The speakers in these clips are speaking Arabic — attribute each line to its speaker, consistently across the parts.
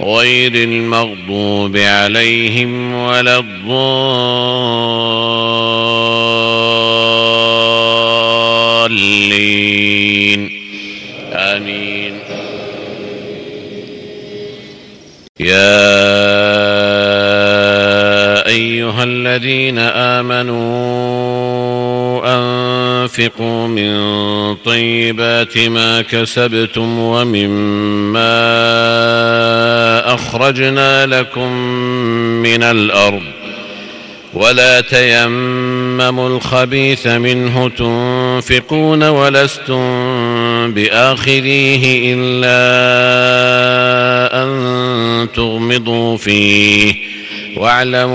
Speaker 1: غير المغضوب عليهم ولا الضالين. آمين. يا أيها الذين آمنوا أنفقوا من طيبات ما كسبتم ومما أخرجنا لكم من الأرض. ولا تيمموا الخبيث منه تنفقون ولستم بآخذيه إلا أن تغمضوا فيه. واعلموا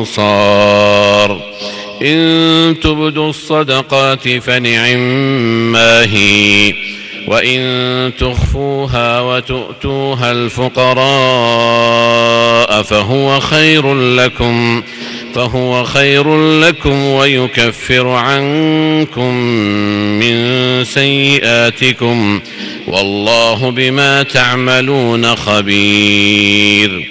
Speaker 1: انصار إن تبدوا الصدقات فنعما هي وإن تخفوها وتؤتوها الفقراء فهو خير لكم فهو خير لكم ويكفر عنكم من سيئاتكم. والله بما تعملون خبير.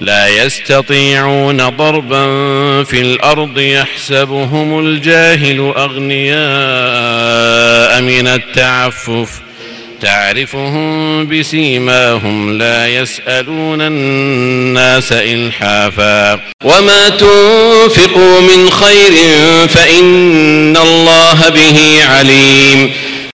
Speaker 1: لا يستطيعون ضربا في الأرض يحسبهم الجاهل أغنياء من التعفف. تعرفهم بسيماهم لا يسألون الناس إلحافا. وما تنفقوا من خير فإن الله به عليم.